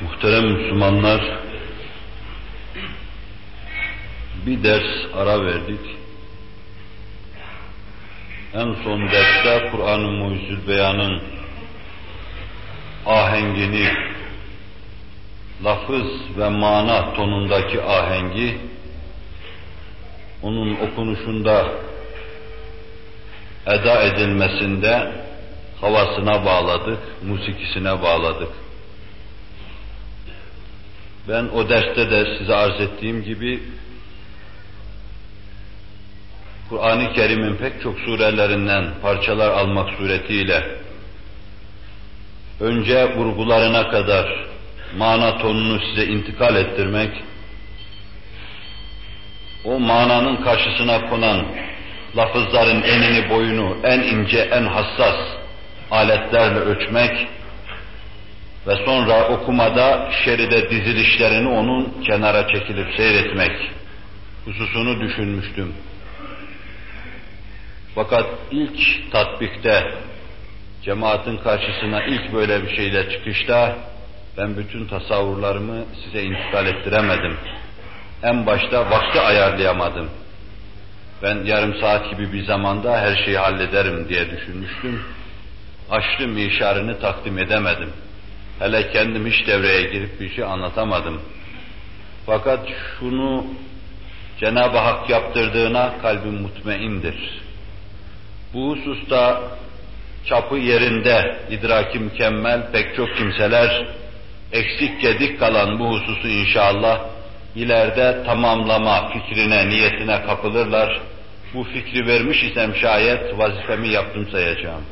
Muhterem Müslümanlar, bir ders ara verdik. En son derste Kur'an-ı Mucizül Beyan'ın ahengini, lafız ve mana tonundaki ahengi, onun okunuşunda, eda edilmesinde havasına bağladık, musikisine bağladık. Ben o derste de size arz ettiğim gibi Kur'an-ı Kerim'in pek çok surelerinden parçalar almak suretiyle önce vurgularına kadar mana tonunu size intikal ettirmek, o mananın karşısına konan lafızların enini boyunu en ince, en hassas aletlerle ölçmek ve sonra okumada şeride dizilişlerini onun kenara çekilip seyretmek hususunu düşünmüştüm. Fakat ilk tatbikte, cemaatin karşısına ilk böyle bir şeyle çıkışta ben bütün tasavvurlarımı size intikal ettiremedim. En başta vakti ayarlayamadım. Ben yarım saat gibi bir zamanda her şeyi hallederim diye düşünmüştüm. Açtım işarını takdim edemedim. Hele kendim hiç devreye girip bir şey anlatamadım. Fakat şunu Cenab-ı Hak yaptırdığına kalbim mutmaindir. Bu hususta çapı yerinde, idraki mükemmel pek çok kimseler eksik gedik kalan bu hususu inşallah ileride tamamlama fikrine, niyetine kapılırlar. Bu fikri vermiş isem şayet vazifemi yaptım sayacağım.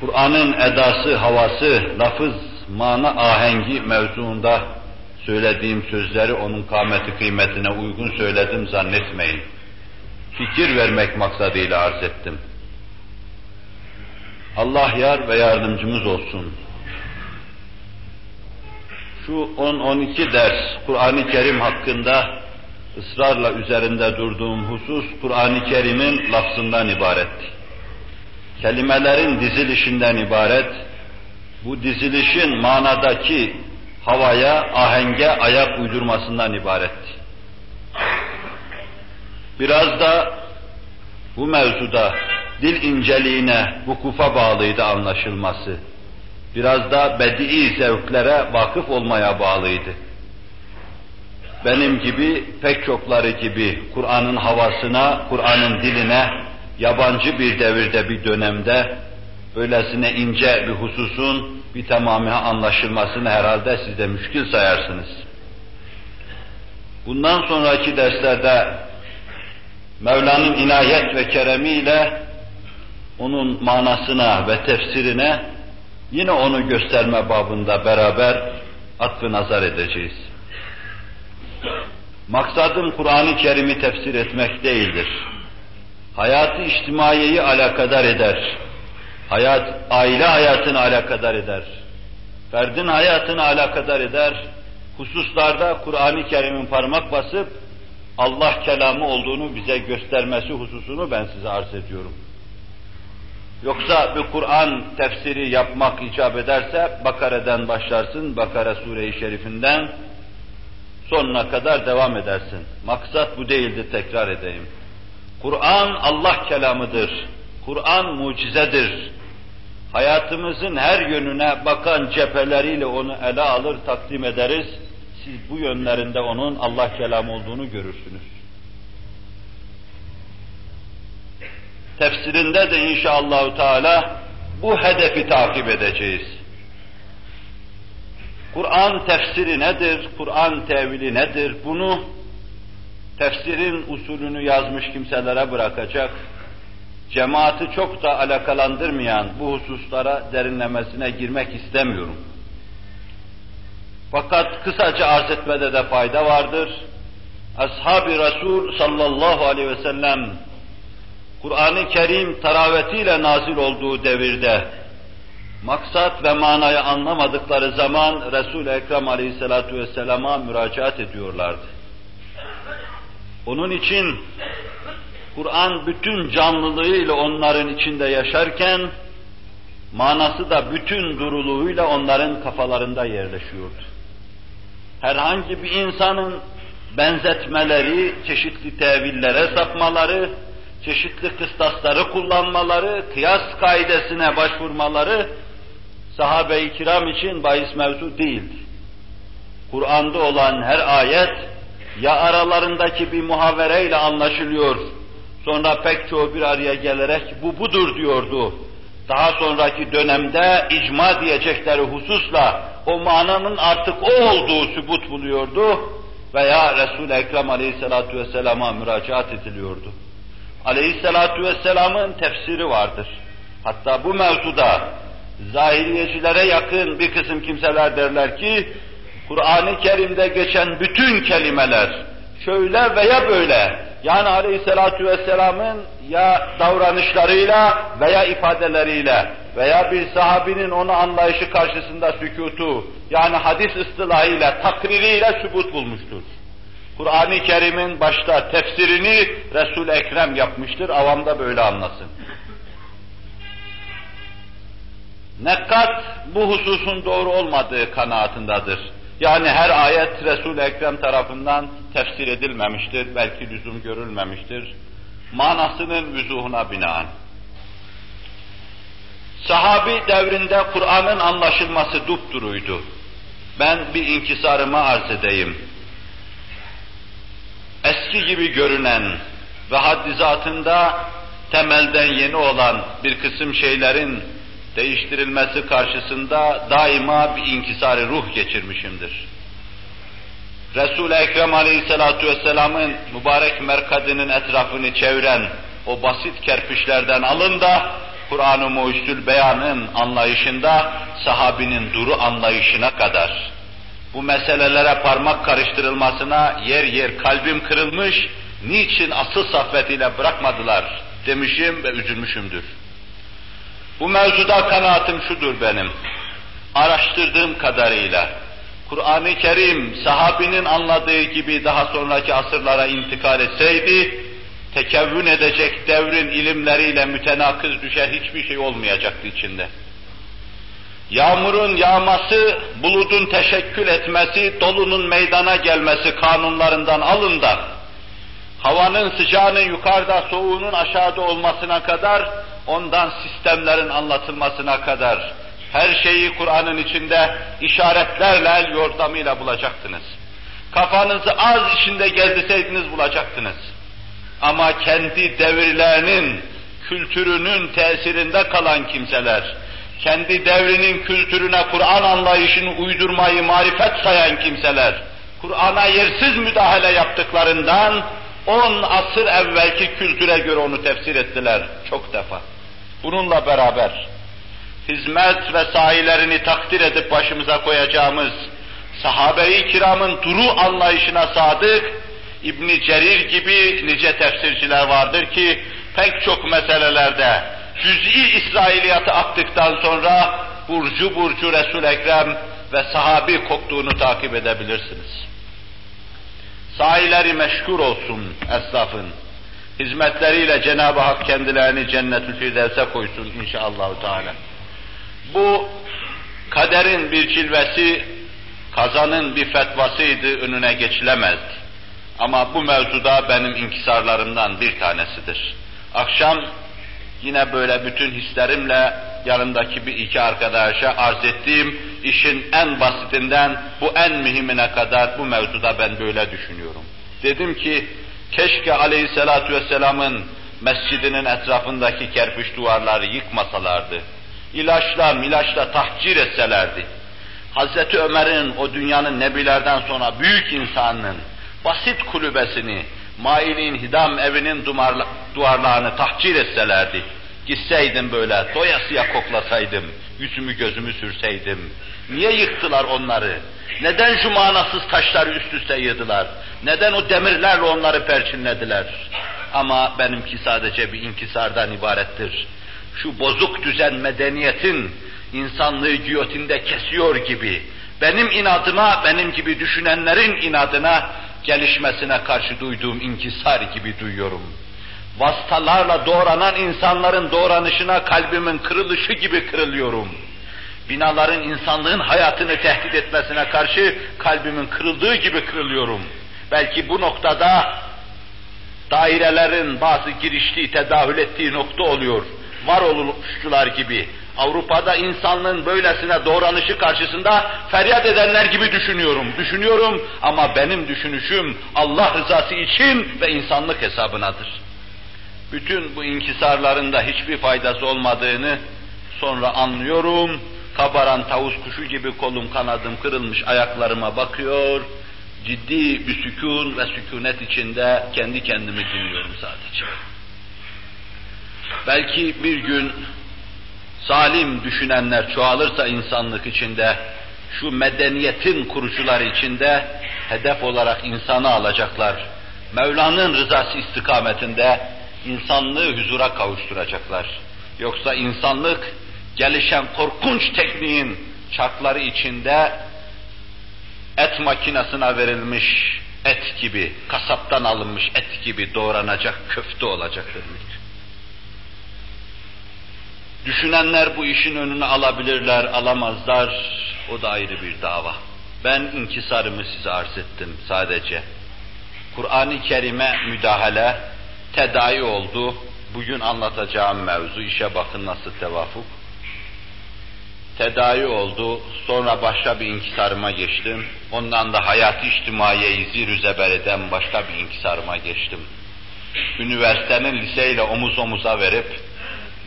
Kur'an'ın edası, havası, lafız, mana ahengi mevzuunda söylediğim sözleri onun kâmeti kıymetine uygun söyledim zannetmeyin. Fikir vermek maksadıyla arz ettim. Allah yar ve yardımcımız olsun. Şu 10-12 ders Kur'an-ı Kerim hakkında ısrarla üzerinde durduğum husus Kur'an-ı Kerim'in lafzından ibaretti kelimelerin dizilişinden ibaret, bu dizilişin manadaki havaya, ahenge ayak uydurmasından ibaretti. Biraz da bu mevzuda dil inceliğine, vukufa bağlıydı anlaşılması. Biraz da bedii zevklere vakıf olmaya bağlıydı. Benim gibi, pek çokları gibi Kur'an'ın havasına, Kur'an'ın diline yabancı bir devirde, bir dönemde öylesine ince bir hususun bir tamamı anlaşılmasını herhalde siz de müşkil sayarsınız. Bundan sonraki derslerde Mevla'nın inayet ve keremiyle onun manasına ve tefsirine yine onu gösterme babında beraber atfı nazar edeceğiz. Maksadım Kur'an-ı Kerim'i tefsir etmek değildir hayatı içtimaiyeyi alakadar eder. Hayat, aile hayatını alakadar eder. Ferdin hayatını alakadar eder. Hususlarda Kur'an-ı Kerim'in parmak basıp Allah kelamı olduğunu bize göstermesi hususunu ben size arz ediyorum. Yoksa bir Kur'an tefsiri yapmak icap ederse Bakara'dan başlarsın, Bakara Sure-i Şerifinden sonuna kadar devam edersin. Maksat bu değildi tekrar edeyim. Kur'an Allah kelamıdır. Kur'an mucizedir. Hayatımızın her yönüne bakan cepheleriyle onu ele alır, takdim ederiz. Siz bu yönlerinde onun Allah kelamı olduğunu görürsünüz. Tefsirinde de inşallah Teala bu hedefi takip edeceğiz. Kur'an tefsiri nedir? Kur'an tevili nedir? Bunu tefsirin usulünü yazmış kimselere bırakacak, cemaati çok da alakalandırmayan bu hususlara derinlemesine girmek istemiyorum. Fakat kısaca arz etmede de fayda vardır. Ashab-ı Resul sallallahu aleyhi ve sellem Kur'an-ı Kerim taravetiyle nazil olduğu devirde maksat ve manayı anlamadıkları zaman Resul-i Ekrem aleyhissalatu vesselama müracaat ediyorlardı. Onun için Kur'an bütün canlılığıyla onların içinde yaşarken manası da bütün duruluğuyla onların kafalarında yerleşiyordu. Herhangi bir insanın benzetmeleri, çeşitli tevillere sapmaları, çeşitli kıstasları kullanmaları, kıyas kaidesine başvurmaları sahabe-i kiram için bahis mevzu değildi. Kur'an'da olan her ayet ya aralarındaki bir muhavereyle anlaşılıyor, sonra pek çoğu bir araya gelerek bu budur diyordu. Daha sonraki dönemde icma diyecekleri hususla o mananın artık o olduğu sübut buluyordu veya Resul-i Ekrem aleyhissalatu vesselama müracaat ediliyordu. Aleyhissalatu vesselamın tefsiri vardır. Hatta bu mevzuda zahiriyecilere yakın bir kısım kimseler derler ki, Kur'an-ı Kerim'de geçen bütün kelimeler şöyle veya böyle, yani Aleyhisselatü Vesselam'ın ya davranışlarıyla veya ifadeleriyle veya bir sahabinin onu anlayışı karşısında sükutu, yani hadis ıstılahıyla, takririyle sübut bulmuştur. Kur'an-ı Kerim'in başta tefsirini Resul-i Ekrem yapmıştır, avamda böyle anlasın. Nekkat bu hususun doğru olmadığı kanaatindadır. Yani her ayet Resul-i Ekrem tarafından tefsir edilmemiştir, belki lüzum görülmemiştir. Manasının vüzuhuna binaen. Sahabi devrinde Kur'an'ın anlaşılması dupduruydu. Ben bir inkisarımı arz edeyim. Eski gibi görünen ve haddizatında temelden yeni olan bir kısım şeylerin değiştirilmesi karşısında daima bir inkisari ruh geçirmişimdir. Resul-i Ekrem Aleyhisselatü Vesselam'ın mübarek merkadının etrafını çeviren o basit kerpiçlerden alın da Kur'an-ı Mucizül Beyan'ın anlayışında sahabinin duru anlayışına kadar bu meselelere parmak karıştırılmasına yer yer kalbim kırılmış, niçin asıl saffetiyle bırakmadılar demişim ve üzülmüşümdür. Bu mevzuda kanaatim şudur benim. Araştırdığım kadarıyla Kur'an-ı Kerim sahabinin anladığı gibi daha sonraki asırlara intikal etseydi, tekevvün edecek devrin ilimleriyle mütenakız düşer hiçbir şey olmayacaktı içinde. Yağmurun yağması, buludun teşekkül etmesi, dolunun meydana gelmesi kanunlarından alın da, havanın sıcağının yukarıda, soğuğunun aşağıda olmasına kadar ondan sistemlerin anlatılmasına kadar her şeyi Kur'an'ın içinde işaretlerle, el yordamıyla bulacaktınız. Kafanızı az içinde gezdirseydiniz bulacaktınız. Ama kendi devirlerinin, kültürünün tesirinde kalan kimseler, kendi devrinin kültürüne Kur'an anlayışını uydurmayı marifet sayan kimseler, Kur'an'a yersiz müdahale yaptıklarından on asır evvelki kültüre göre onu tefsir ettiler çok defa. Bununla beraber hizmet ve sahilerini takdir edip başımıza koyacağımız sahabe-i kiramın duru anlayışına sadık, İbn Cerir gibi nice tefsirciler vardır ki pek çok meselelerde cüz'i İsrailiyatı attıktan sonra burcu burcu Resul Ekrem ve sahabi koktuğunu takip edebilirsiniz. Sahileri meşgul olsun esnafın hizmetleriyle Cenab-ı Hak kendilerini cennet-ü firdevse koysun inşallah Teala. Bu kaderin bir cilvesi, kazanın bir fetvasıydı, önüne geçilemezdi. Ama bu mevzuda benim inkisarlarımdan bir tanesidir. Akşam yine böyle bütün hislerimle yanımdaki bir iki arkadaşa arz ettiğim işin en basitinden bu en mühimine kadar bu mevzuda ben böyle düşünüyorum. Dedim ki Keşke aleyhissalatu vesselamın mescidinin etrafındaki kerpiç duvarları yıkmasalardı. İlaçla milaçla tahcir etselerdi. Hazreti Ömer'in o dünyanın nebilerden sonra büyük insanın basit kulübesini, mailin hidam evinin duvarlarını tahcir etselerdi. Gitseydim böyle doyasıya koklasaydım, yüzümü gözümü sürseydim. Niye yıktılar onları? Neden şu manasız taşları üst üste yığdılar? Neden o demirlerle onları perçinlediler? Ama benimki sadece bir inkisardan ibarettir. Şu bozuk düzen medeniyetin insanlığı giyotinde kesiyor gibi, benim inadıma, benim gibi düşünenlerin inadına gelişmesine karşı duyduğum inkisar gibi duyuyorum. Vasıtalarla doğranan insanların doğranışına kalbimin kırılışı gibi kırılıyorum. Binaların insanlığın hayatını tehdit etmesine karşı kalbimin kırıldığı gibi kırılıyorum. Belki bu noktada dairelerin bazı giriştiği, tedahül ettiği nokta oluyor. Varoluşçular gibi, Avrupa'da insanlığın böylesine doğranışı karşısında feryat edenler gibi düşünüyorum. Düşünüyorum ama benim düşünüşüm Allah rızası için ve insanlık hesabınadır. Bütün bu inkisarlarında hiçbir faydası olmadığını sonra anlıyorum. Kabaran tavus kuşu gibi kolum kanadım kırılmış ayaklarıma bakıyor. Ciddi bir sükun ve sükunet içinde kendi kendimi dinliyorum sadece. Belki bir gün salim düşünenler çoğalırsa insanlık içinde, şu medeniyetin kurucuları içinde hedef olarak insanı alacaklar. Mevla'nın rızası istikametinde insanlığı huzura kavuşturacaklar. Yoksa insanlık gelişen korkunç tekniğin çarkları içinde et makinesine verilmiş et gibi, kasaptan alınmış et gibi doğranacak köfte olacaktır. Düşünenler bu işin önünü alabilirler, alamazlar. O da ayrı bir dava. Ben inkisarımı size arz ettim sadece. Kur'an-ı Kerim'e müdahale, tedavi oldu. Bugün anlatacağım mevzu, işe bakın nasıl tevafuk. Tedavi oldu, sonra başka bir inkisarıma geçtim. Ondan da hayat-ı içtimaiyeyi zir zeber eden başka bir inkisarıma geçtim. Üniversitenin liseyle omuz omuza verip,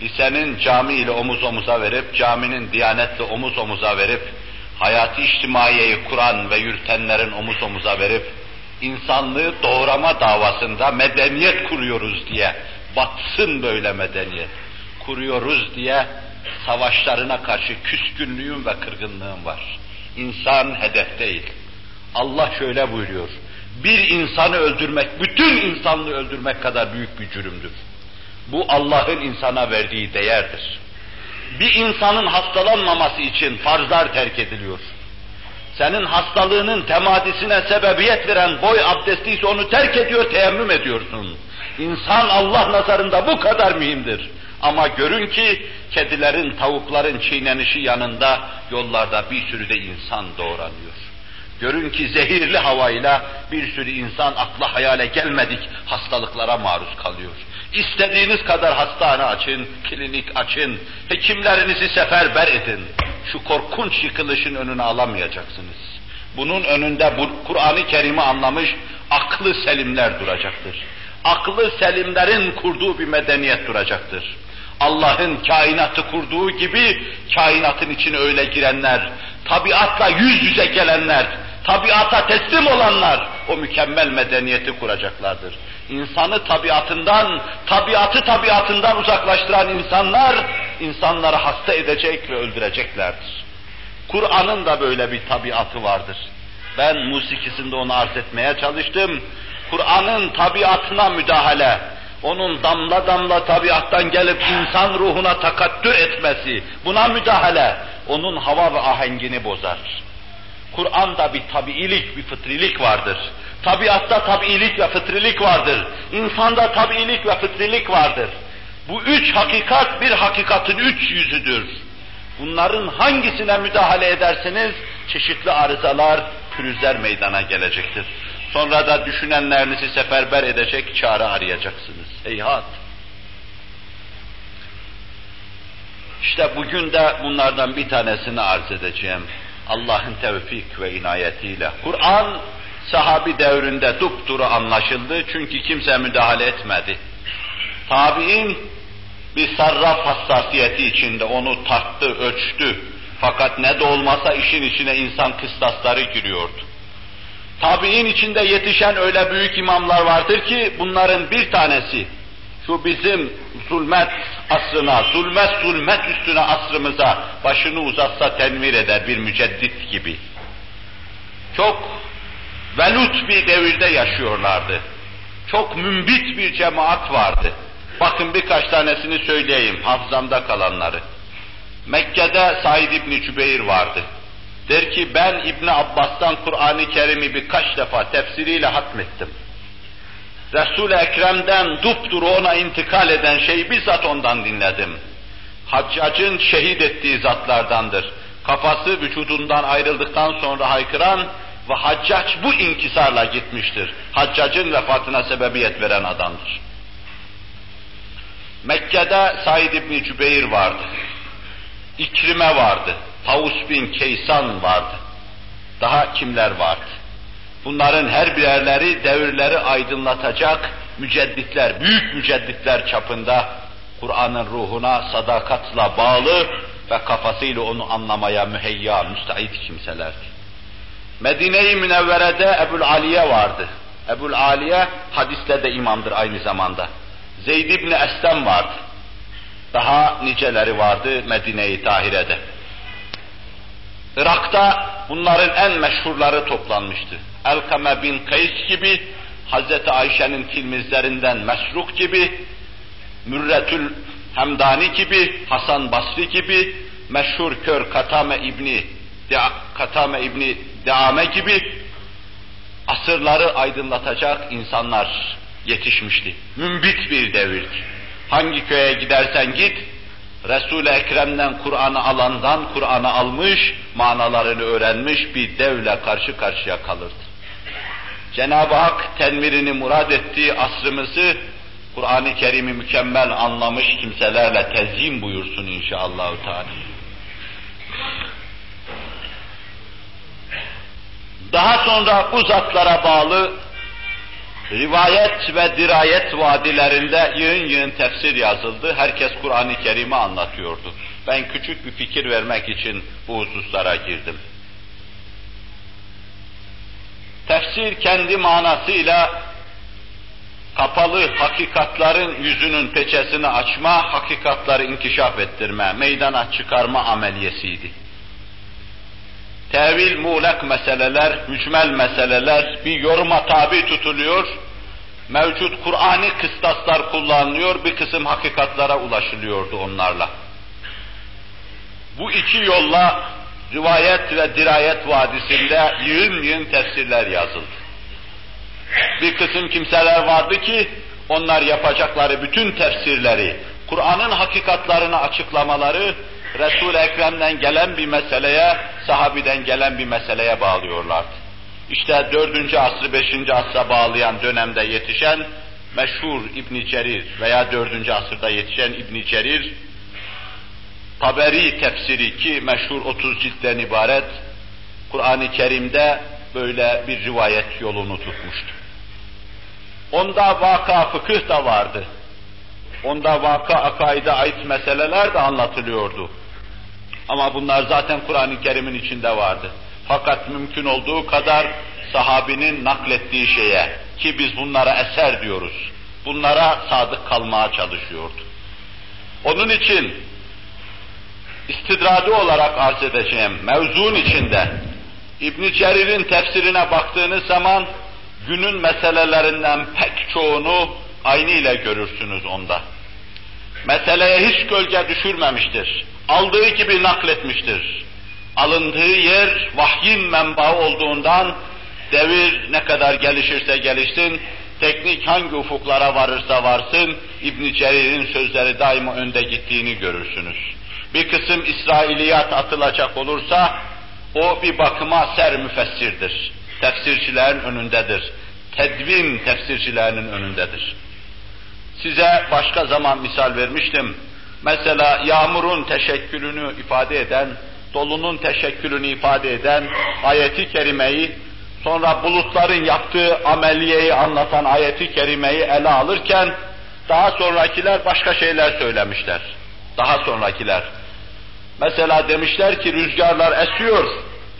lisenin cami ile omuz omuza verip, caminin diyanetle omuz omuza verip, hayatı içtimaiyeyi kuran ve yürütenlerin omuz omuza verip, insanlığı doğrama davasında medeniyet kuruyoruz diye, batsın böyle medeniyet, kuruyoruz diye savaşlarına karşı küskünlüğüm ve kırgınlığım var. İnsan hedef değil. Allah şöyle buyuruyor, bir insanı öldürmek, bütün insanlığı öldürmek kadar büyük bir cürümdür. Bu Allah'ın insana verdiği değerdir. Bir insanın hastalanmaması için farzlar terk ediliyor. Senin hastalığının temadisine sebebiyet veren boy abdesti ise onu terk ediyor, teyemmüm ediyorsun. İnsan Allah nazarında bu kadar mühimdir. Ama görün ki kedilerin, tavukların çiğnenişi yanında yollarda bir sürü de insan doğranıyor. Görün ki zehirli havayla bir sürü insan akla hayale gelmedik hastalıklara maruz kalıyor. İstediğiniz kadar hastane açın, klinik açın, hekimlerinizi seferber edin. Şu korkunç yıkılışın önünü alamayacaksınız. Bunun önünde bu Kur'an-ı Kerim'i anlamış aklı selimler duracaktır. Aklı selimlerin kurduğu bir medeniyet duracaktır. Allah'ın kainatı kurduğu gibi kainatın içine öyle girenler, tabiatla yüz yüze gelenler, tabiata teslim olanlar o mükemmel medeniyeti kuracaklardır. İnsanı tabiatından, tabiatı tabiatından uzaklaştıran insanlar, insanları hasta edecek ve öldüreceklerdir. Kur'an'ın da böyle bir tabiatı vardır. Ben musikisinde onu arz etmeye çalıştım. Kur'an'ın tabiatına müdahale, onun damla damla tabiattan gelip insan ruhuna takattür etmesi, buna müdahale, onun hava ve ahengini bozar. Kur'an'da bir tabiilik, bir fıtrilik vardır. Tabiatta tabiilik ve fıtrilik vardır. İnsanda tabiilik ve fıtrilik vardır. Bu üç hakikat bir hakikatin üç yüzüdür. Bunların hangisine müdahale ederseniz çeşitli arızalar, pürüzler meydana gelecektir. Sonra da düşünenlerinizi seferber edecek çare arayacaksınız. Heyhat! İşte bugün de bunlardan bir tanesini arz edeceğim. Allah'ın tevfik ve inayetiyle. Kur'an sahabi devrinde dupduru anlaşıldı çünkü kimse müdahale etmedi. Tabi'in bir sarraf hassasiyeti içinde onu tarttı, ölçtü. Fakat ne de olmasa işin içine insan kıstasları giriyordu. Tabi'in içinde yetişen öyle büyük imamlar vardır ki bunların bir tanesi şu bizim zulmet asrına, zulmet zulmet üstüne asrımıza başını uzatsa tenvir eder bir müceddit gibi. Çok velut bir devirde yaşıyorlardı. Çok mümbit bir cemaat vardı. Bakın birkaç tanesini söyleyeyim, hafızamda kalanları. Mekke'de Said İbni Cübeyr vardı. Der ki ben İbni Abbas'tan Kur'an-ı Kerim'i birkaç defa tefsiriyle hatmettim. Resul-i Ekrem'den dupduru ona intikal eden şeyi bizzat ondan dinledim. Haccacın şehit ettiği zatlardandır. Kafası vücudundan ayrıldıktan sonra haykıran ve haccac bu inkisarla gitmiştir. Haccacın vefatına sebebiyet veren adamdır. Mekke'de Said İbni Cübeyr vardı. İkrime vardı. Tavus bin Keysan vardı. Daha kimler vardı? Bunların her birerleri devirleri aydınlatacak mücedditler, büyük mücedditler çapında Kur'an'ın ruhuna sadakatla bağlı ve kafasıyla onu anlamaya müheyya, müstahit kimselerdi. Medine-i Münevvere'de Ebul Aliye vardı. Ebul Aliye hadiste de imamdır aynı zamanda. Zeyd ibn Eslem vardı. Daha niceleri vardı Medine-i Tahire'de. Irak'ta bunların en meşhurları toplanmıştı. Elkame bin Kays gibi, Hz. Ayşe'nin filmizlerinden Mesruk gibi, Mürretül Hemdani gibi, Hasan Basri gibi, meşhur kör Katame İbni Katame İbni Deame gibi asırları aydınlatacak insanlar yetişmişti. Mümbit bir devirdi. Hangi köye gidersen git, Resul-i Ekrem'den Kur'an'ı alandan Kur'an'ı almış, manalarını öğrenmiş bir devle karşı karşıya kalırdı. Cenab-ı Hak tenmirini murad ettiği asrımızı Kur'an-ı Kerim'i mükemmel anlamış kimselerle tezyin buyursun inşallah. Daha sonra bu zatlara bağlı rivayet ve dirayet vadilerinde yığın yığın tefsir yazıldı. Herkes Kur'an-ı Kerim'i anlatıyordu. Ben küçük bir fikir vermek için bu hususlara girdim. Tefsir kendi manasıyla kapalı hakikatların yüzünün peçesini açma, hakikatları inkişaf ettirme, meydana çıkarma ameliyesiydi. Tevil muğlak meseleler, mücmel meseleler bir yoruma tabi tutuluyor, mevcut Kur'an'i kıstaslar kullanılıyor, bir kısım hakikatlara ulaşılıyordu onlarla. Bu iki yolla rivayet ve dirayet vadisinde yığın yığın tefsirler yazıldı. Bir kısım kimseler vardı ki onlar yapacakları bütün tefsirleri, Kur'an'ın hakikatlarını açıklamaları, Resul-i Ekrem'den gelen bir meseleye, sahabiden gelen bir meseleye bağlıyorlardı. İşte dördüncü asrı beşinci asra bağlayan dönemde yetişen meşhur İbn Cerir veya dördüncü asırda yetişen İbn Cerir, Taberi tefsiri ki meşhur 30 ciltten ibaret, Kur'an-ı Kerim'de böyle bir rivayet yolunu tutmuştu. Onda vaka fıkıh da vardı. Onda vaka akaide ait meseleler de anlatılıyordu. Ama bunlar zaten Kur'an-ı Kerim'in içinde vardı. Fakat mümkün olduğu kadar sahabinin naklettiği şeye ki biz bunlara eser diyoruz. Bunlara sadık kalmaya çalışıyordu. Onun için istidradi olarak arz edeceğim mevzun içinde İbn Cerir'in tefsirine baktığınız zaman günün meselelerinden pek çoğunu aynı ile görürsünüz onda. Meseleye hiç gölge düşürmemiştir. Aldığı gibi nakletmiştir. Alındığı yer vahyin menbaı olduğundan devir ne kadar gelişirse gelişsin, teknik hangi ufuklara varırsa varsın, İbn Cerir'in sözleri daima önde gittiğini görürsünüz. Bir kısım İsrailiyat atılacak olursa, o bir bakıma ser müfessirdir. Tefsircilerin önündedir. Tedvin tefsircilerinin önündedir. Size başka zaman misal vermiştim. Mesela yağmurun teşekkülünü ifade eden, dolunun teşekkülünü ifade eden ayeti kerimeyi, sonra bulutların yaptığı ameliyeyi anlatan ayeti kerimeyi ele alırken, daha sonrakiler başka şeyler söylemişler. Daha sonrakiler. Mesela demişler ki rüzgarlar esiyor,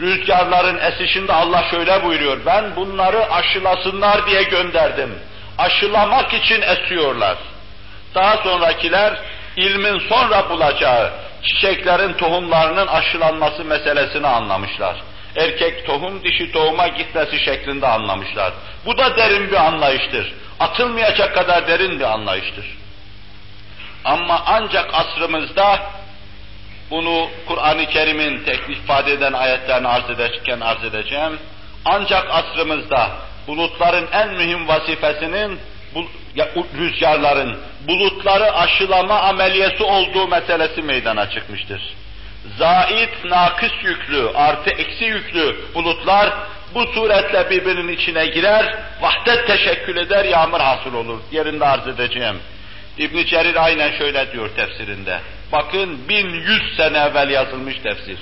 rüzgarların esişinde Allah şöyle buyuruyor, ben bunları aşılasınlar diye gönderdim. Aşılamak için esiyorlar. Daha sonrakiler ilmin sonra bulacağı çiçeklerin tohumlarının aşılanması meselesini anlamışlar. Erkek tohum dişi tohuma gitmesi şeklinde anlamışlar. Bu da derin bir anlayıştır. Atılmayacak kadar derin bir anlayıştır. Ama ancak asrımızda bunu Kur'an-ı Kerim'in teknik ifade eden ayetlerini arz ederken arz edeceğim. Ancak asrımızda bulutların en mühim vazifesinin bu, rüzgarların bulutları aşılama ameliyesi olduğu meselesi meydana çıkmıştır. Zait, nakıs yüklü, artı eksi yüklü bulutlar bu suretle birbirinin içine girer, vahdet teşekkül eder, yağmur hasıl olur. Yerinde arz edeceğim. İbn Cerir aynen şöyle diyor tefsirinde. Bakın 1100 sene evvel yazılmış tefsir.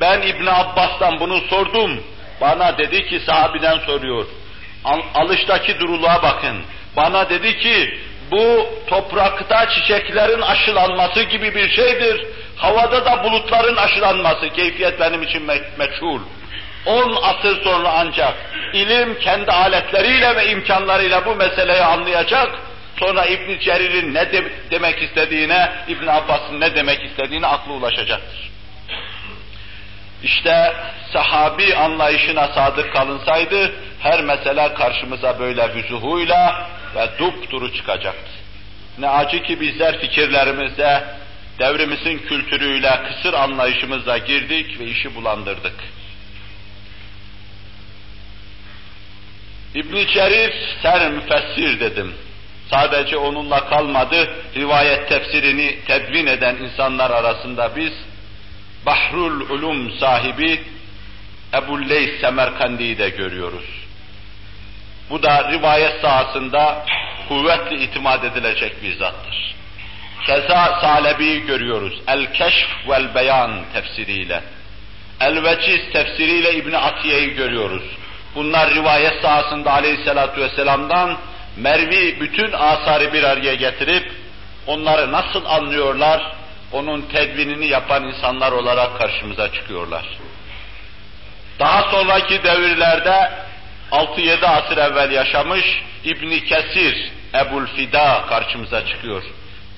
Ben İbn Abbas'tan bunu sordum. Bana dedi ki sahabiden soruyor. Alıştaki duruluğa bakın. Bana dedi ki bu toprakta çiçeklerin aşılanması gibi bir şeydir. Havada da bulutların aşılanması. Keyfiyet benim için me meçhul. On asır sonra ancak ilim kendi aletleriyle ve imkanlarıyla bu meseleyi anlayacak. Sonra İbn Cerir'in ne de demek istediğine, İbn Abbas'ın ne demek istediğine aklı ulaşacaktır. İşte sahabi anlayışına sadık kalınsaydı her mesele karşımıza böyle vüzuhuyla ve dupduru çıkacaktı. Ne acı ki bizler fikirlerimizde devrimizin kültürüyle, kısır anlayışımızla girdik ve işi bulandırdık. İbn Cerir ser müfessir dedim. Sadece onunla kalmadı, rivayet tefsirini tedvin eden insanlar arasında biz Bahrul Ulum sahibi Ebu Leys Semerkandi'yi de görüyoruz. Bu da rivayet sahasında kuvvetli itimat edilecek bir zattır. Keza Salebi'yi görüyoruz. El-Keşf vel Beyan tefsiriyle. El-Veciz tefsiriyle İbn Atiye'yi görüyoruz. Bunlar rivayet sahasında aleyhissalatu vesselam'dan Mervi bütün asarı bir araya getirip onları nasıl anlıyorlar, onun tedvinini yapan insanlar olarak karşımıza çıkıyorlar. Daha sonraki devirlerde 6-7 asır evvel yaşamış İbni Kesir, Ebul Fida karşımıza çıkıyor.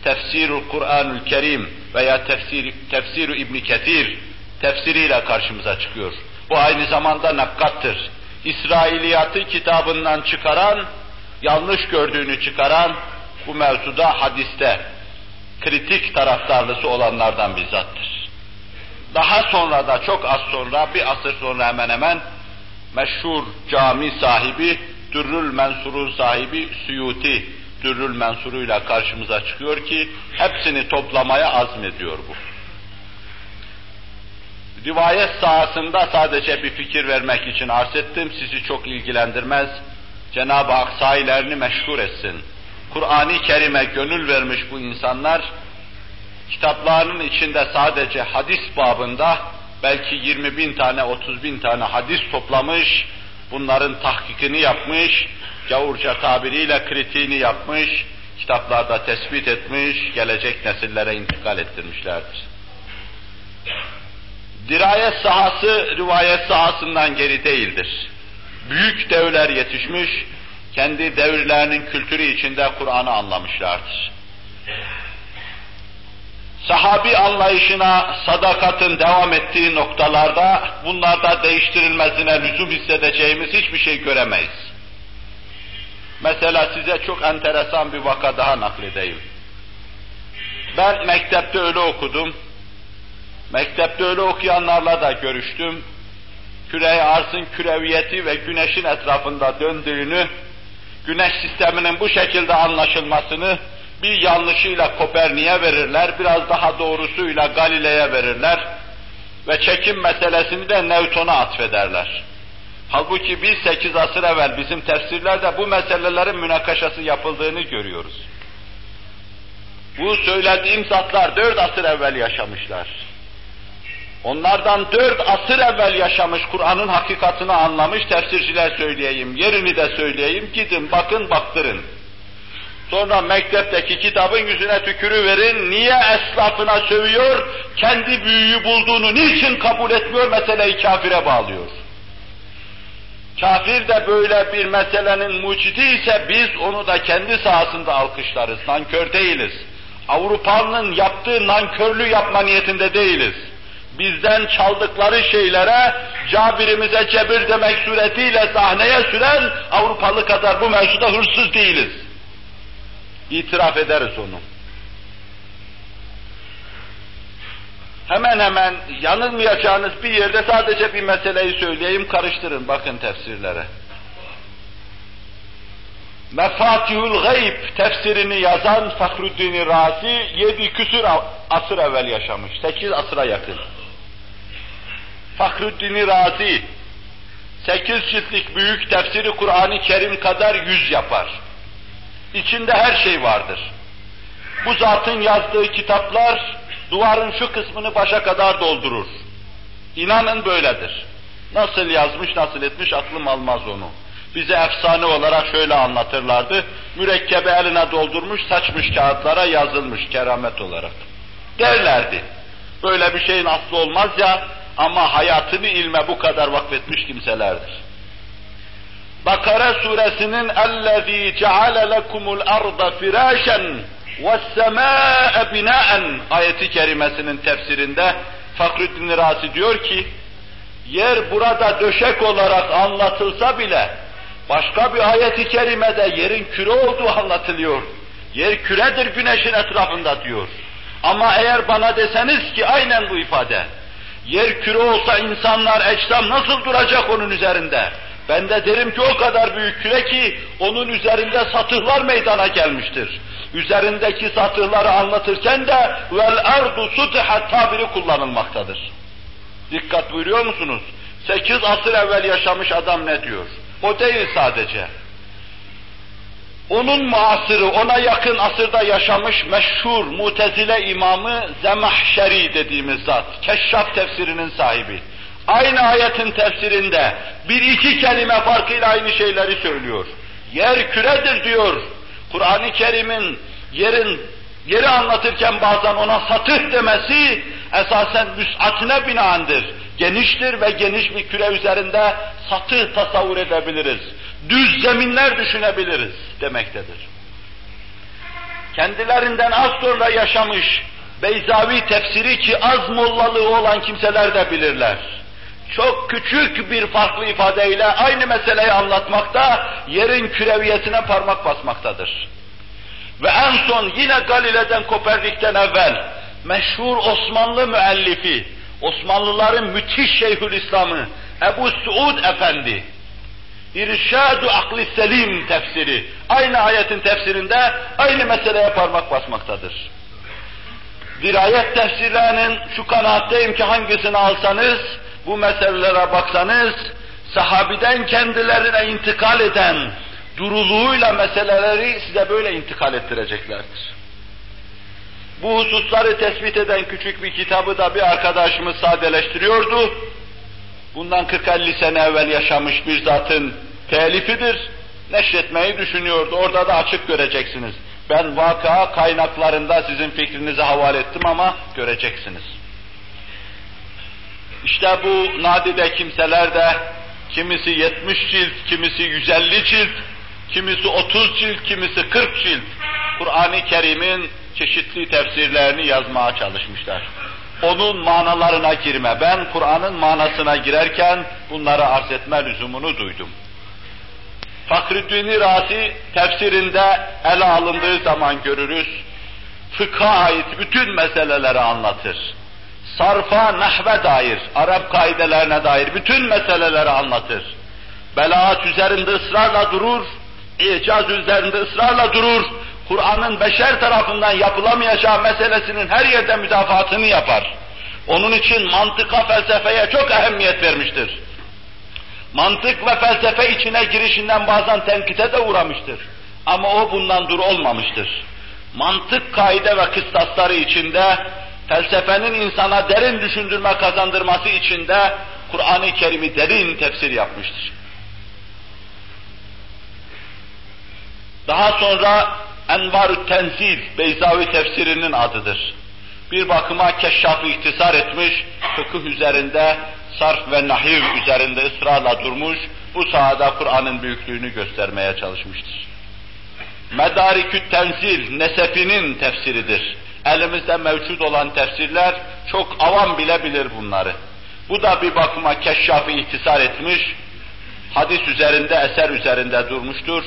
Tefsirul Kur'anül Kerim veya tefsir, Tefsiru İbni Ketir tefsiriyle karşımıza çıkıyor. Bu aynı zamanda nakkattır. İsrailiyatı kitabından çıkaran, yanlış gördüğünü çıkaran, bu mevzuda hadiste kritik taraftarlısı olanlardan bizzattır. Daha sonra da çok az sonra, bir asır sonra hemen hemen meşhur cami sahibi, Dürrül Mensur'un sahibi Suyuti, Dürrül Mensur'uyla karşımıza çıkıyor ki hepsini toplamaya azmediyor bu. Rivayet sahasında sadece bir fikir vermek için arz ettim, sizi çok ilgilendirmez. Cenab-ı Hak sahilerini meşhur etsin. Kur'an-ı Kerim'e gönül vermiş bu insanlar, kitaplarının içinde sadece hadis babında belki 20 bin tane, 30 bin tane hadis toplamış, bunların tahkikini yapmış, gavurca tabiriyle kritiğini yapmış, kitaplarda tespit etmiş, gelecek nesillere intikal ettirmişlerdir. Dirayet sahası rivayet sahasından geri değildir. Büyük devler yetişmiş, kendi devirlerinin kültürü içinde Kur'an'ı anlamışlardır. Sahabi anlayışına sadakatın devam ettiği noktalarda bunlarda değiştirilmesine lüzum hissedeceğimiz hiçbir şey göremeyiz. Mesela size çok enteresan bir vaka daha nakledeyim. Ben mektepte öyle okudum. Mektepte öyle okuyanlarla da görüştüm. Küre arzın küreviyeti ve güneşin etrafında döndüğünü güneş sisteminin bu şekilde anlaşılmasını bir yanlışıyla Kopernik'e verirler, biraz daha doğrusuyla Galile'ye verirler ve çekim meselesini de Newton'a atfederler. Halbuki biz 8 asır evvel bizim tefsirlerde bu meselelerin münakaşası yapıldığını görüyoruz. Bu söylediğim zatlar 4 asır evvel yaşamışlar. Onlardan dört asır evvel yaşamış, Kur'an'ın hakikatini anlamış tefsirciler söyleyeyim, yerini de söyleyeyim, gidin bakın baktırın. Sonra mektepteki kitabın yüzüne tükürü verin, niye esnafına sövüyor, kendi büyüğü bulduğunu niçin kabul etmiyor, meseleyi kafire bağlıyor. Kafir de böyle bir meselenin mucidi ise biz onu da kendi sahasında alkışlarız, nankör değiliz. Avrupalının yaptığı nankörlü yapma niyetinde değiliz bizden çaldıkları şeylere cabirimize cebir demek suretiyle sahneye süren Avrupalı kadar bu mevzuda hırsız değiliz. İtiraf ederiz onu. Hemen hemen yanılmayacağınız bir yerde sadece bir meseleyi söyleyeyim, karıştırın bakın tefsirlere. Mefatihül Gayb tefsirini yazan Fahruddin Razi yedi küsür asır evvel yaşamış. Sekiz asıra yakın. Fahruddin Razi sekiz ciltlik büyük tefsiri Kur'an-ı Kerim kadar yüz yapar. İçinde her şey vardır. Bu zatın yazdığı kitaplar duvarın şu kısmını başa kadar doldurur. İnanın böyledir. Nasıl yazmış, nasıl etmiş aklım almaz onu. Bize efsane olarak şöyle anlatırlardı. Mürekkebe eline doldurmuş, saçmış kağıtlara yazılmış keramet olarak. Derlerdi. Böyle bir şeyin aslı olmaz ya ama hayatını ilme bu kadar vakfetmiş kimselerdir. Bakara suresinin اَلَّذ۪ي جَعَلَ لَكُمُ الْأَرْضَ فِرَاشًا وَالسَّمَاءَ بِنَاءً ayeti kerimesinin tefsirinde Fakrüddin Razi diyor ki, yer burada döşek olarak anlatılsa bile, başka bir ayeti kerimede yerin küre olduğu anlatılıyor. Yer küredir güneşin etrafında diyor. Ama eğer bana deseniz ki aynen bu ifade, yer küre olsa insanlar, eczam nasıl duracak onun üzerinde? Ben de derim ki o kadar büyük küre ki onun üzerinde satıhlar meydana gelmiştir. Üzerindeki satıhları anlatırken de vel ardu sutihat tabiri kullanılmaktadır. Dikkat buyuruyor musunuz? Sekiz asır evvel yaşamış adam ne diyor? O değil sadece. Onun muasırı, ona yakın asırda yaşamış meşhur mutezile imamı Zemahşeri dediğimiz zat, Keşşaf tefsirinin sahibi. Aynı ayetin tefsirinde bir iki kelime farkıyla aynı şeyleri söylüyor. Yer küredir diyor. Kur'an-ı Kerim'in yerin yeri anlatırken bazen ona satıh demesi esasen müs'atine binaendir. Geniştir ve geniş bir küre üzerinde satıh tasavvur edebiliriz. Düz zeminler düşünebiliriz demektedir. Kendilerinden az sonra yaşamış Beyzavi tefsiri ki az mollalığı olan kimseler de bilirler çok küçük bir farklı ifadeyle aynı meseleyi anlatmakta, yerin küreviyesine parmak basmaktadır. Ve en son yine Galile'den Kopernik'ten evvel meşhur Osmanlı müellifi, Osmanlıların müthiş Şeyhülislam'ı Ebu Suud Efendi, İrşad-ı Akli Selim tefsiri, aynı ayetin tefsirinde aynı meseleye parmak basmaktadır. Dirayet tefsirlerinin şu kanaatteyim ki hangisini alsanız, bu meselelere baksanız, sahabiden kendilerine intikal eden duruluğuyla meseleleri size böyle intikal ettireceklerdir. Bu hususları tespit eden küçük bir kitabı da bir arkadaşımız sadeleştiriyordu. Bundan 40-50 sene evvel yaşamış bir zatın telifidir. Neşretmeyi düşünüyordu. Orada da açık göreceksiniz. Ben vaka kaynaklarında sizin fikrinizi havale ettim ama göreceksiniz. İşte bu nadide kimseler de kimisi 70 cilt, kimisi 150 cilt, kimisi 30 cilt, kimisi 40 cilt Kur'an-ı Kerim'in çeşitli tefsirlerini yazmaya çalışmışlar. Onun manalarına girme, ben Kur'an'ın manasına girerken bunları arz etme lüzumunu duydum. Fakriddin Razi tefsirinde ele alındığı zaman görürüz, fıkha ait bütün meseleleri anlatır sarfa, nahve dair, Arap kaidelerine dair bütün meseleleri anlatır. Belaat üzerinde ısrarla durur, icaz üzerinde ısrarla durur, Kur'an'ın beşer tarafından yapılamayacağı meselesinin her yerde müdafaatını yapar. Onun için mantıka, felsefeye çok ehemmiyet vermiştir. Mantık ve felsefe içine girişinden bazen tenkite de uğramıştır. Ama o bundan dur olmamıştır. Mantık kaide ve kıstasları içinde felsefenin insana derin düşündürme kazandırması için de Kur'an-ı Kerim'i derin tefsir yapmıştır. Daha sonra Envar-ı Tenzil, Beyzavi tefsirinin adıdır. Bir bakıma keşşafı ihtisar etmiş, fıkıh üzerinde, sarf ve nahiv üzerinde ısrarla durmuş, bu sahada Kur'an'ın büyüklüğünü göstermeye çalışmıştır. Medarikü Tenzil, Nesefi'nin tefsiridir. Elimizde mevcut olan tefsirler çok avam bile bilir bunları. Bu da bir bakıma keşşafı ihtisar etmiş, hadis üzerinde, eser üzerinde durmuştur.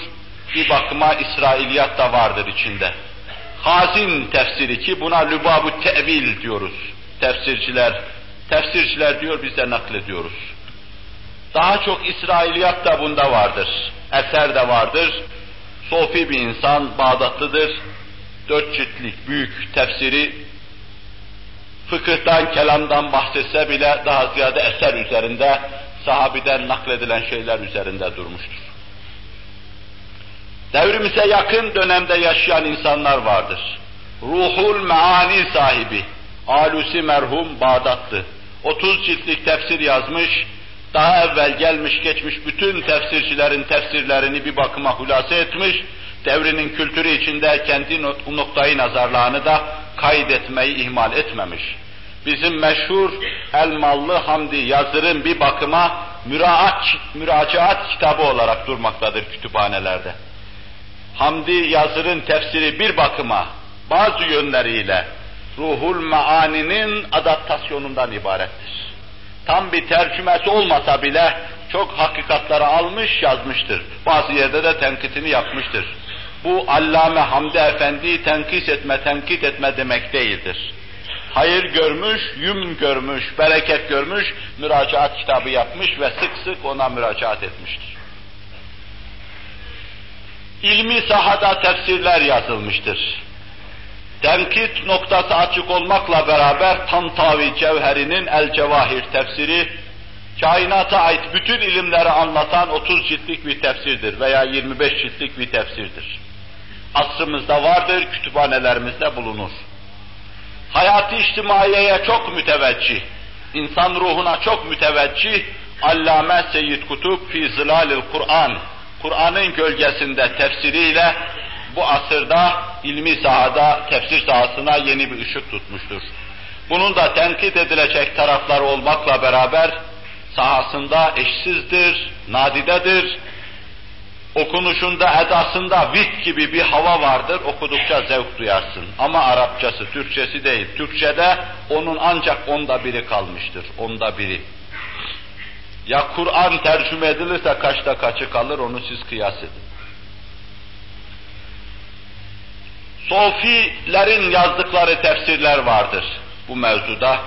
Bir bakıma İsrailiyat da vardır içinde. Hazin tefsiri ki buna lübab tevil diyoruz. Tefsirciler, tefsirciler diyor biz de naklediyoruz. Daha çok İsrailiyat da bunda vardır. Eser de vardır. Sofi bir insan, Bağdatlıdır. Dört ciltlik büyük tefsiri fıkıhtan, kelamdan bahsetse bile daha ziyade eser üzerinde, sahabiden nakledilen şeyler üzerinde durmuştur. Devrimize yakın dönemde yaşayan insanlar vardır. Ruhul Meani sahibi, Alusi merhum Bağdatlı. 30 ciltlik tefsir yazmış, daha evvel gelmiş geçmiş bütün tefsircilerin tefsirlerini bir bakıma hulasa etmiş, devrinin kültürü içinde kendi noktayı nazarlarını da kaydetmeyi ihmal etmemiş. Bizim meşhur Elmallı Hamdi Yazır'ın bir bakıma müraat, müracaat kitabı olarak durmaktadır kütüphanelerde. Hamdi Yazır'ın tefsiri bir bakıma bazı yönleriyle ruhul maaninin adaptasyonundan ibarettir. Tam bir tercümesi olmasa bile çok hakikatları almış yazmıştır. Bazı yerde de tenkitini yapmıştır. Bu Allame Hamdi Efendi'yi tenkis etme, tenkit etme demek değildir. Hayır görmüş, yüm görmüş, bereket görmüş, müracaat kitabı yapmış ve sık sık ona müracaat etmiştir. İlmi sahada tefsirler yazılmıştır. Tenkit noktası açık olmakla beraber Tantavi Cevheri'nin El Cevahir tefsiri, kainata ait bütün ilimleri anlatan 30 ciltlik bir tefsirdir veya 25 ciltlik bir tefsirdir. Asrımızda vardır, kütüphanelerimizde bulunur. Hayatı içtimaiyeye çok müteveccih, insan ruhuna çok müteveccih, Allame Seyyid Kutup fi Zilalil Kur'an, Kur'an'ın gölgesinde tefsiriyle bu asırda ilmi sahada tefsir sahasına yeni bir ışık tutmuştur. Bunun da tenkit edilecek tarafları olmakla beraber sahasında eşsizdir, nadidedir. Okunuşunda, edasında vit gibi bir hava vardır, okudukça zevk duyarsın. Ama Arapçası, Türkçesi değil. Türkçede onun ancak onda biri kalmıştır, onda biri. Ya Kur'an tercüme edilirse kaçta kaçı kalır onu siz kıyas edin. Sofilerin yazdıkları tefsirler vardır bu mevzuda.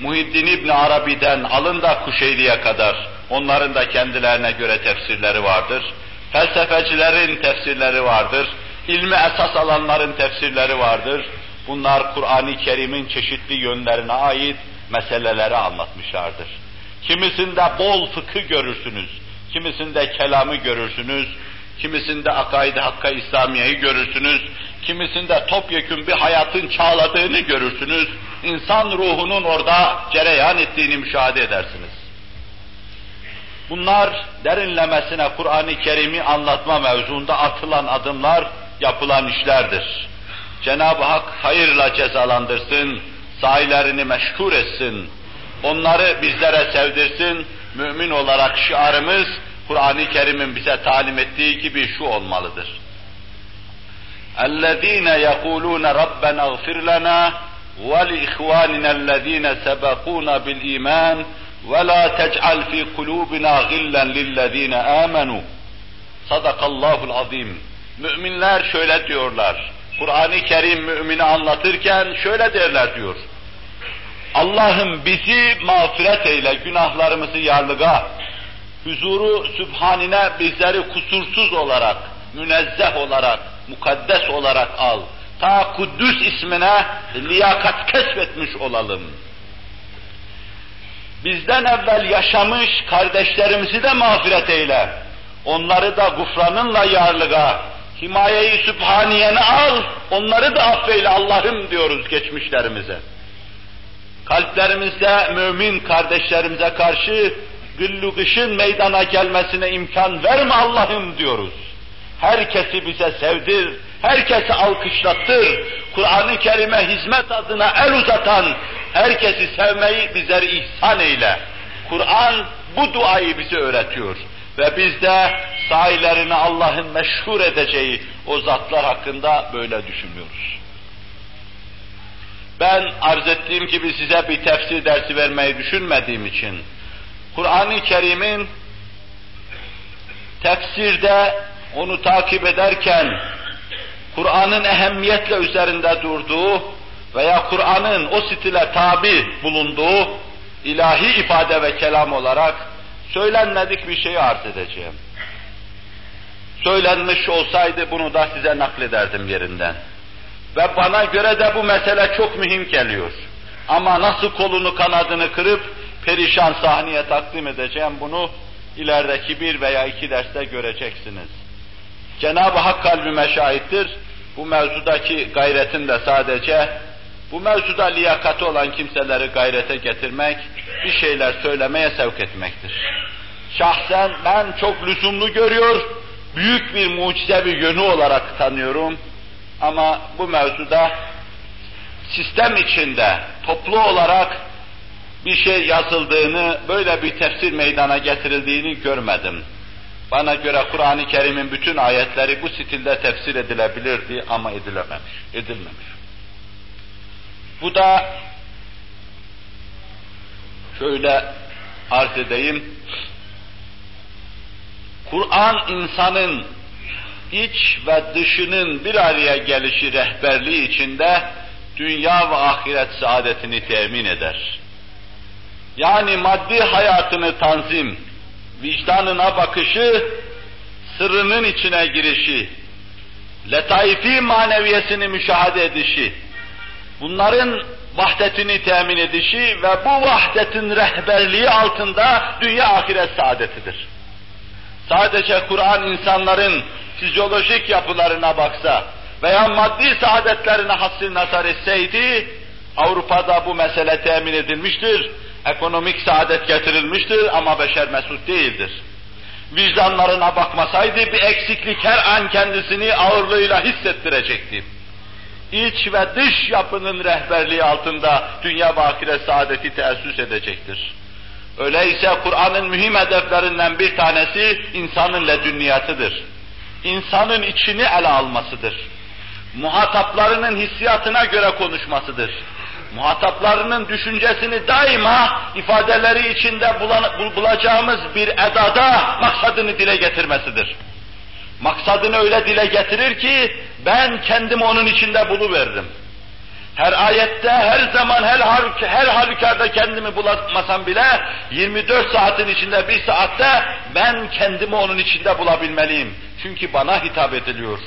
Muhiddin İbn Arabi'den alın da Kuşeyri'ye kadar onların da kendilerine göre tefsirleri vardır. Felsefecilerin tefsirleri vardır. İlmi esas alanların tefsirleri vardır. Bunlar Kur'an-ı Kerim'in çeşitli yönlerine ait meseleleri anlatmışlardır. Kimisinde bol fıkı görürsünüz, kimisinde kelamı görürsünüz, kimisinde akaid-i hakka İslamiye'yi görürsünüz, kimisinde topyekun bir hayatın çağladığını görürsünüz, insan ruhunun orada cereyan ettiğini müşahede edersiniz. Bunlar derinlemesine Kur'an-ı Kerim'i anlatma mevzuunda atılan adımlar, yapılan işlerdir. Cenab-ı Hak hayırla cezalandırsın, sahilerini meşhur etsin, onları bizlere sevdirsin, mümin olarak şiarımız, Kur'an-ı Kerim'in bize talim ettiği gibi şu olmalıdır. اَلَّذ۪ينَ يَقُولُونَ رَبَّنَا اغْفِرْ لَنَا وَلِإِخْوَانِنَا الَّذ۪ينَ سَبَقُونَ بِالْا۪يمَانِ وَلَا تَجْعَلْ ف۪ي قُلُوبِنَا غِلًّا لِلَّذ۪ينَ آمَنُوا Sadakallahul azim. Müminler şöyle diyorlar. Kur'an-ı Kerim mümini anlatırken şöyle derler diyor. Allah'ım bizi mağfiret eyle, günahlarımızı yarlıga, huzuru sübhanine bizleri kusursuz olarak, münezzeh olarak, mukaddes olarak al. Ta Kuddüs ismine liyakat kesbetmiş olalım. Bizden evvel yaşamış kardeşlerimizi de mağfiret eyle. Onları da gufranınla yarlığa, himayeyi sübhaniyeni al, onları da affeyle Allah'ım diyoruz geçmişlerimize. Kalplerimizde mümin kardeşlerimize karşı güllü kışın meydana gelmesine imkan verme Allah'ım diyoruz. Herkesi bize sevdir, herkesi alkışlattır. Kur'an-ı Kerim'e hizmet adına el uzatan, herkesi sevmeyi bizlere ihsan eyle. Kur'an bu duayı bize öğretiyor. Ve biz de sahilerini Allah'ın meşhur edeceği o zatlar hakkında böyle düşünüyoruz. Ben arz ettiğim gibi size bir tefsir dersi vermeyi düşünmediğim için, Kur'an-ı Kerim'in tefsirde onu takip ederken Kur'an'ın ehemmiyetle üzerinde durduğu veya Kur'an'ın o stile tabi bulunduğu ilahi ifade ve kelam olarak söylenmedik bir şeyi arz edeceğim. söylenmiş olsaydı bunu da size naklederdim yerinden. Ve bana göre de bu mesele çok mühim geliyor. Ama nasıl kolunu kanadını kırıp perişan sahneye takdim edeceğim bunu ilerideki bir veya iki derste göreceksiniz. Cenab-ı Hak kalbime şahittir. Bu mevzudaki gayretim de sadece bu mevzuda liyakati olan kimseleri gayrete getirmek, bir şeyler söylemeye sevk etmektir. Şahsen ben çok lüzumlu görüyor, büyük bir mucizevi yönü olarak tanıyorum. Ama bu mevzuda sistem içinde toplu olarak bir şey yazıldığını, böyle bir tefsir meydana getirildiğini görmedim. Bana göre Kur'an-ı Kerim'in bütün ayetleri bu stilde tefsir edilebilirdi ama edilememiş, edilmemiş. Bu da şöyle arz edeyim. Kur'an insanın iç ve dışının bir araya gelişi rehberliği içinde dünya ve ahiret saadetini temin eder. Yani maddi hayatını tanzim, vicdanına bakışı, sırrının içine girişi, letaifi maneviyesini müşahede edişi, bunların vahdetini temin edişi ve bu vahdetin rehberliği altında dünya ahiret saadetidir. Sadece Kur'an insanların fizyolojik yapılarına baksa veya maddi saadetlerine hasıl nazar etseydi, Avrupa'da bu mesele temin edilmiştir, ekonomik saadet getirilmiştir ama beşer mesut değildir. Vicdanlarına bakmasaydı bir eksiklik her an kendisini ağırlığıyla hissettirecekti. İç ve dış yapının rehberliği altında dünya ve saadeti teessüs edecektir. Öyleyse Kur'an'ın mühim hedeflerinden bir tanesi insanın ledünniyatıdır. İnsanın içini ele almasıdır. Muhataplarının hissiyatına göre konuşmasıdır. Muhataplarının düşüncesini daima ifadeleri içinde bulacağımız bir edada maksadını dile getirmesidir. Maksadını öyle dile getirir ki ben kendimi onun içinde buluveririm. Her ayette, her zaman, her, halük her halükarda kendimi bulamasam bile 24 saatin içinde bir saatte ben kendimi onun içinde bulabilmeliyim. Çünkü bana hitap ediliyor.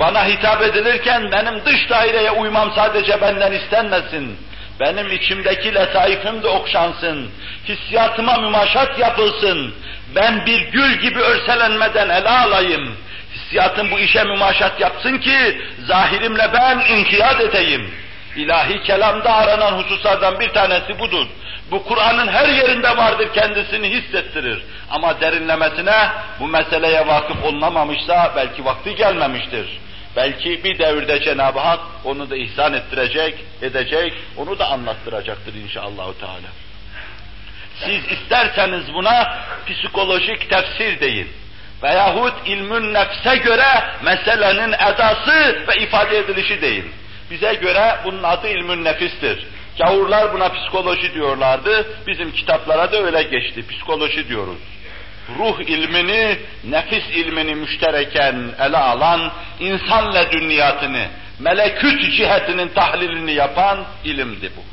Bana hitap edilirken benim dış daireye uymam sadece benden istenmesin. Benim içimdeki letaifim de okşansın. Hissiyatıma mümaşat yapılsın. Ben bir gül gibi örselenmeden ele alayım. Hissiyatım bu işe mümaşat yapsın ki zahirimle ben inkiyat edeyim. İlahi kelamda aranan hususlardan bir tanesi budur. Bu Kur'an'ın her yerinde vardır kendisini hissettirir. Ama derinlemesine bu meseleye vakıf olunamamışsa belki vakti gelmemiştir. Belki bir devirde Cenab-ı Hak onu da ihsan ettirecek, edecek, onu da anlattıracaktır inşallah Teala. Siz isterseniz buna psikolojik tefsir deyin. Veyahut ilmün nefse göre meselenin edası ve ifade edilişi deyin. Bize göre bunun adı ilmün nefistir. Gavurlar buna psikoloji diyorlardı, bizim kitaplara da öyle geçti, psikoloji diyoruz. Ruh ilmini, nefis ilmini müştereken ele alan, insanla dünyatını, meleküt cihetinin tahlilini yapan ilimdi bu.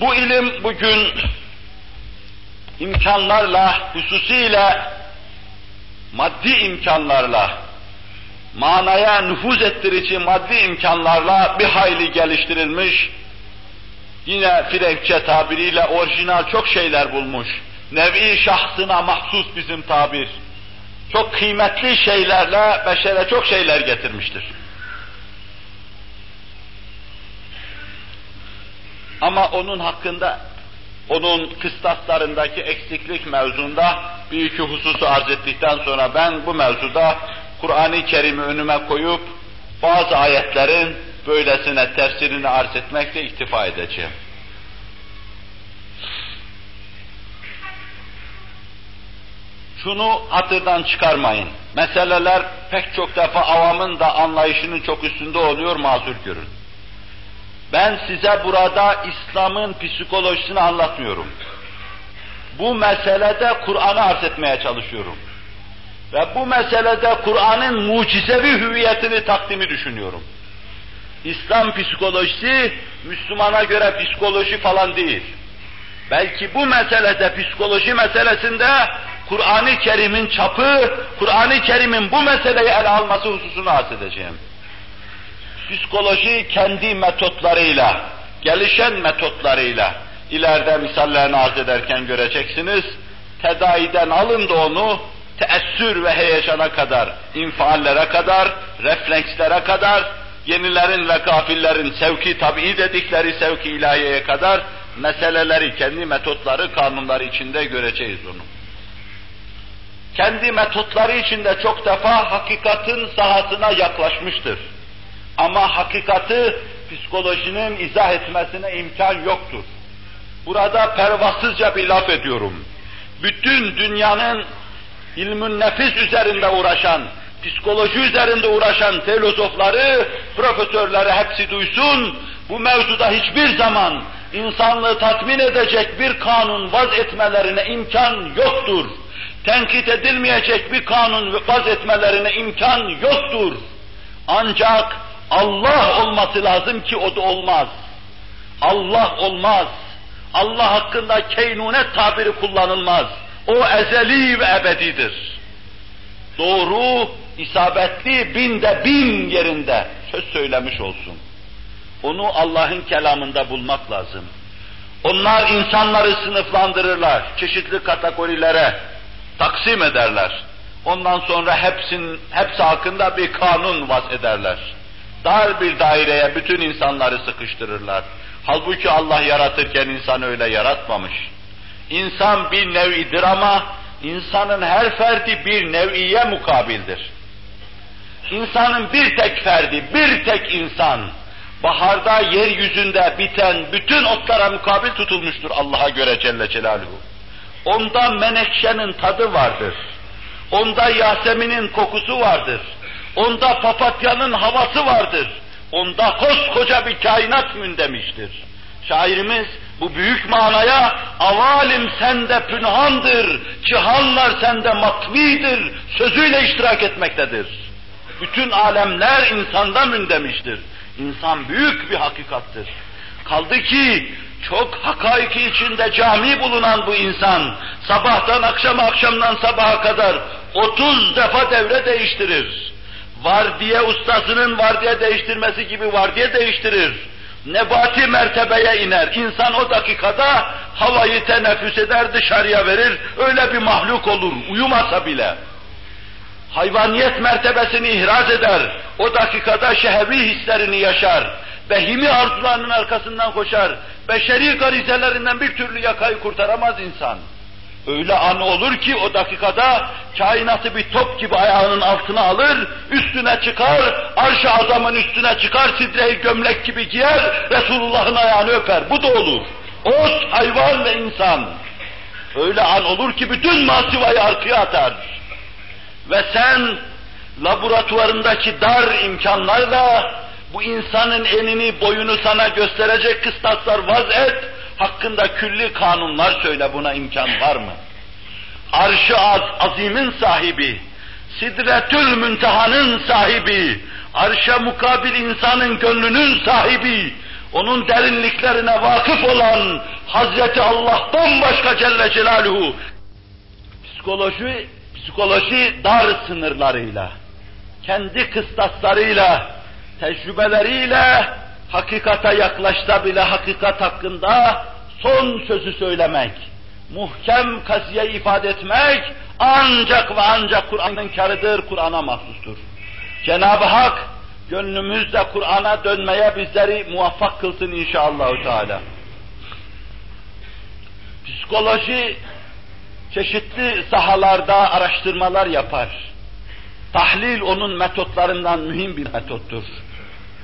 Bu ilim bugün imkanlarla, hususiyle maddi imkanlarla, manaya nüfuz ettirici maddi imkanlarla bir hayli geliştirilmiş, yine Frenkçe tabiriyle orijinal çok şeyler bulmuş. Nevi şahsına mahsus bizim tabir. Çok kıymetli şeylerle beşere çok şeyler getirmiştir. Ama onun hakkında, onun kıstaslarındaki eksiklik mevzunda bir iki hususu arz ettikten sonra ben bu mevzuda Kur'an-ı Kerim'i önüme koyup bazı ayetlerin böylesine tefsirini arz etmekle iktifa edeceğim. Şunu hatırdan çıkarmayın. Meseleler pek çok defa avamın da anlayışının çok üstünde oluyor, mazur görün. Ben size burada İslam'ın psikolojisini anlatmıyorum. Bu meselede Kur'an'ı arz etmeye çalışıyorum. Ve bu meselede Kur'an'ın mucizevi hüviyetini takdimi düşünüyorum. İslam psikolojisi Müslümana göre psikoloji falan değil. Belki bu meselede, psikoloji meselesinde Kur'an-ı Kerim'in çapı, Kur'an-ı Kerim'in bu meseleyi ele alması hususunu arz edeceğim. Psikoloji kendi metotlarıyla, gelişen metotlarıyla, ileride misallerini arz ederken göreceksiniz, tedaiden alın da onu, teessür ve heyecana kadar, infiallere kadar, reflekslere kadar, yenilerin ve gafillerin sevki tabii dedikleri sevki ilahiyeye kadar meseleleri, kendi metotları, kanunları içinde göreceğiz onu. Kendi metotları içinde çok defa hakikatin sahasına yaklaşmıştır. Ama hakikati psikolojinin izah etmesine imkan yoktur. Burada pervasızca bir laf ediyorum. Bütün dünyanın ilmün nefis üzerinde uğraşan, psikoloji üzerinde uğraşan filozofları, profesörleri hepsi duysun, bu mevzuda hiçbir zaman insanlığı tatmin edecek bir kanun vaz etmelerine imkan yoktur. Tenkit edilmeyecek bir kanun vaz etmelerine imkan yoktur. Ancak Allah olması lazım ki o da olmaz. Allah olmaz. Allah hakkında keynunet tabiri kullanılmaz. O ezeli ve ebedidir. Doğru, isabetli binde bin yerinde söz söylemiş olsun. Onu Allah'ın kelamında bulmak lazım. Onlar insanları sınıflandırırlar, çeşitli kategorilere taksim ederler. Ondan sonra hepsin, hepsi hakkında bir kanun vaz ederler. Dar bir daireye bütün insanları sıkıştırırlar. Halbuki Allah yaratırken insan öyle yaratmamış. İnsan bir nevidir ama insanın her ferdi bir neviye mukabildir. İnsanın bir tek ferdi, bir tek insan, baharda yeryüzünde biten bütün otlara mukabil tutulmuştur Allah'a göre Celle Celaluhu. Onda menekşenin tadı vardır. Onda Yasemin'in kokusu vardır. Onda papatyanın havası vardır. Onda koskoca bir kainat mündemiştir. Şairimiz bu büyük manaya avalim sende pünhandır, cihanlar sende matvidir sözüyle iştirak etmektedir. Bütün alemler insanda mündemiştir. İnsan büyük bir hakikattır. Kaldı ki çok hakaiki içinde cami bulunan bu insan sabahtan akşama akşamdan sabaha kadar 30 defa devre değiştirir. Vardiye ustasının vardiye değiştirmesi gibi vardiye değiştirir. Nebati mertebeye iner. İnsan o dakikada havayı teneffüs eder, dışarıya verir. Öyle bir mahluk olur, uyumasa bile. Hayvaniyet mertebesini ihraz eder. O dakikada şehvi hislerini yaşar. Behimi arzularının arkasından koşar. Beşeri garizelerinden bir türlü yakayı kurtaramaz insan. Öyle an olur ki o dakikada kainatı bir top gibi ayağının altına alır, üstüne çıkar, arş-ı azamın üstüne çıkar, sidre gömlek gibi giyer, Resulullah'ın ayağını öper. Bu da olur. Ot, hayvan ve insan. Öyle an olur ki bütün masivayı arkaya atar. Ve sen laboratuvarındaki dar imkanlarla bu insanın enini boyunu sana gösterecek kıstaslar vaz et, hakkında külli kanunlar söyle buna imkan var mı? Arş-ı az, azimin sahibi, sidretül müntehanın sahibi, arşa mukabil insanın gönlünün sahibi, onun derinliklerine vakıf olan Hazreti Allah'tan başka Celle Celaluhu, psikoloji, psikoloji dar sınırlarıyla, kendi kıstaslarıyla, tecrübeleriyle hakikata yaklaşsa bile hakikat hakkında son sözü söylemek, muhkem kasiye ifade etmek ancak ve ancak Kur'an'ın karıdır, Kur'an'a mahsustur. Cenab-ı Hak gönlümüzde Kur'an'a dönmeye bizleri muvaffak kılsın inşallah Teala. Psikoloji çeşitli sahalarda araştırmalar yapar. Tahlil onun metotlarından mühim bir metottur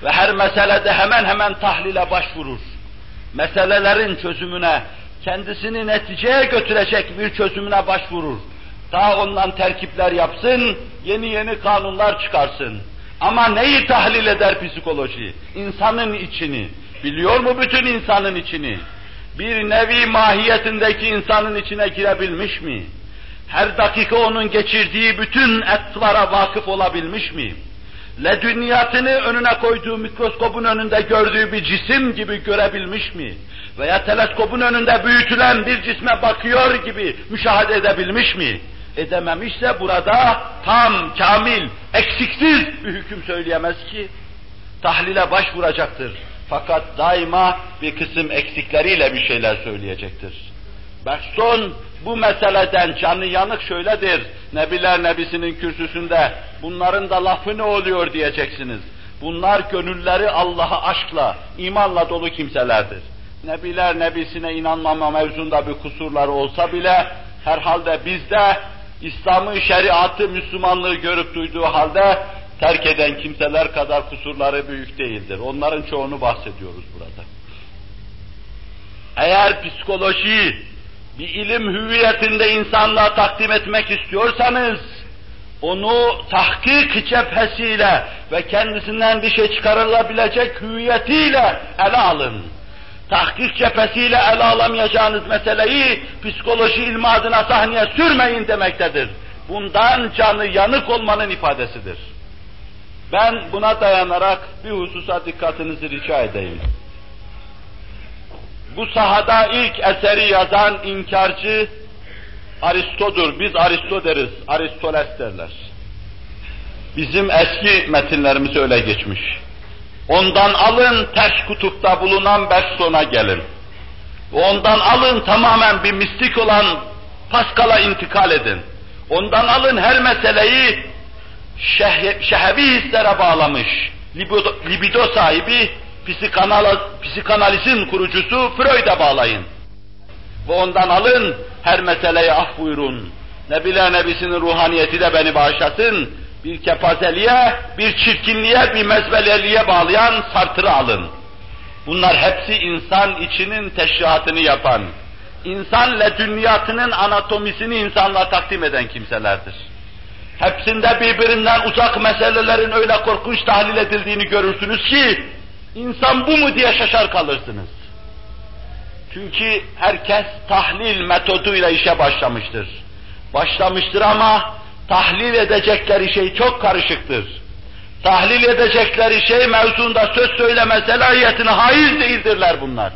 ve her meselede hemen hemen tahlile başvurur. Meselelerin çözümüne, kendisini neticeye götürecek bir çözümüne başvurur. Daha ondan terkipler yapsın, yeni yeni kanunlar çıkarsın. Ama neyi tahlil eder psikoloji? İnsanın içini. Biliyor mu bütün insanın içini? Bir nevi mahiyetindeki insanın içine girebilmiş mi? Her dakika onun geçirdiği bütün etlara vakıf olabilmiş mi? Ledünniyatını önüne koyduğu mikroskopun önünde gördüğü bir cisim gibi görebilmiş mi? Veya teleskopun önünde büyütülen bir cisme bakıyor gibi müşahede edebilmiş mi? edememişse burada tam, kamil, eksiksiz bir hüküm söyleyemez ki. Tahlile başvuracaktır. Fakat daima bir kısım eksikleriyle bir şeyler söyleyecektir. Bergson bu meseleden canı yanık şöyledir. Nebiler Nebisi'nin kürsüsünde bunların da lafı ne oluyor diyeceksiniz. Bunlar gönülleri Allah'a aşkla, imanla dolu kimselerdir. Nebiler Nebisine inanmama mevzunda bir kusurları olsa bile herhalde bizde İslam'ı, şeriatı, Müslümanlığı görüp duyduğu halde terk eden kimseler kadar kusurları büyük değildir. Onların çoğunu bahsediyoruz burada. Eğer psikoloji bir ilim hüviyetinde insanlığa takdim etmek istiyorsanız, onu tahkik cephesiyle ve kendisinden bir şey çıkarılabilecek hüviyetiyle ele alın. Tahkik cephesiyle ele alamayacağınız meseleyi psikoloji ilmi adına sahneye sürmeyin demektedir. Bundan canı yanık olmanın ifadesidir. Ben buna dayanarak bir hususa dikkatinizi rica edeyim. Bu sahada ilk eseri yazan inkarcı Aristo'dur. Biz Aristo deriz, Aristoteles derler. Bizim eski metinlerimiz öyle geçmiş. Ondan alın ters kutupta bulunan Berson'a gelin. Ondan alın tamamen bir mistik olan Pascal'a intikal edin. Ondan alın her meseleyi şeh hislere bağlamış. Libido, libido sahibi psikanal, psikanalizin kurucusu Freud'a bağlayın. Ve ondan alın, her meseleye af buyurun. Nebiler Nebisi'nin ruhaniyeti de beni bağışlasın. Bir kepazeliğe, bir çirkinliğe, bir mezbeleliğe bağlayan Sartır'ı alın. Bunlar hepsi insan içinin teşrihatını yapan, insan ledünniyatının anatomisini insanlığa takdim eden kimselerdir. Hepsinde birbirinden uzak meselelerin öyle korkunç tahlil edildiğini görürsünüz ki, insan bu mu diye şaşar kalırsınız. Çünkü herkes tahlil metoduyla işe başlamıştır. Başlamıştır ama tahlil edecekleri şey çok karışıktır. Tahlil edecekleri şey mevzunda söz söyleme selahiyetine haiz değildirler bunlar.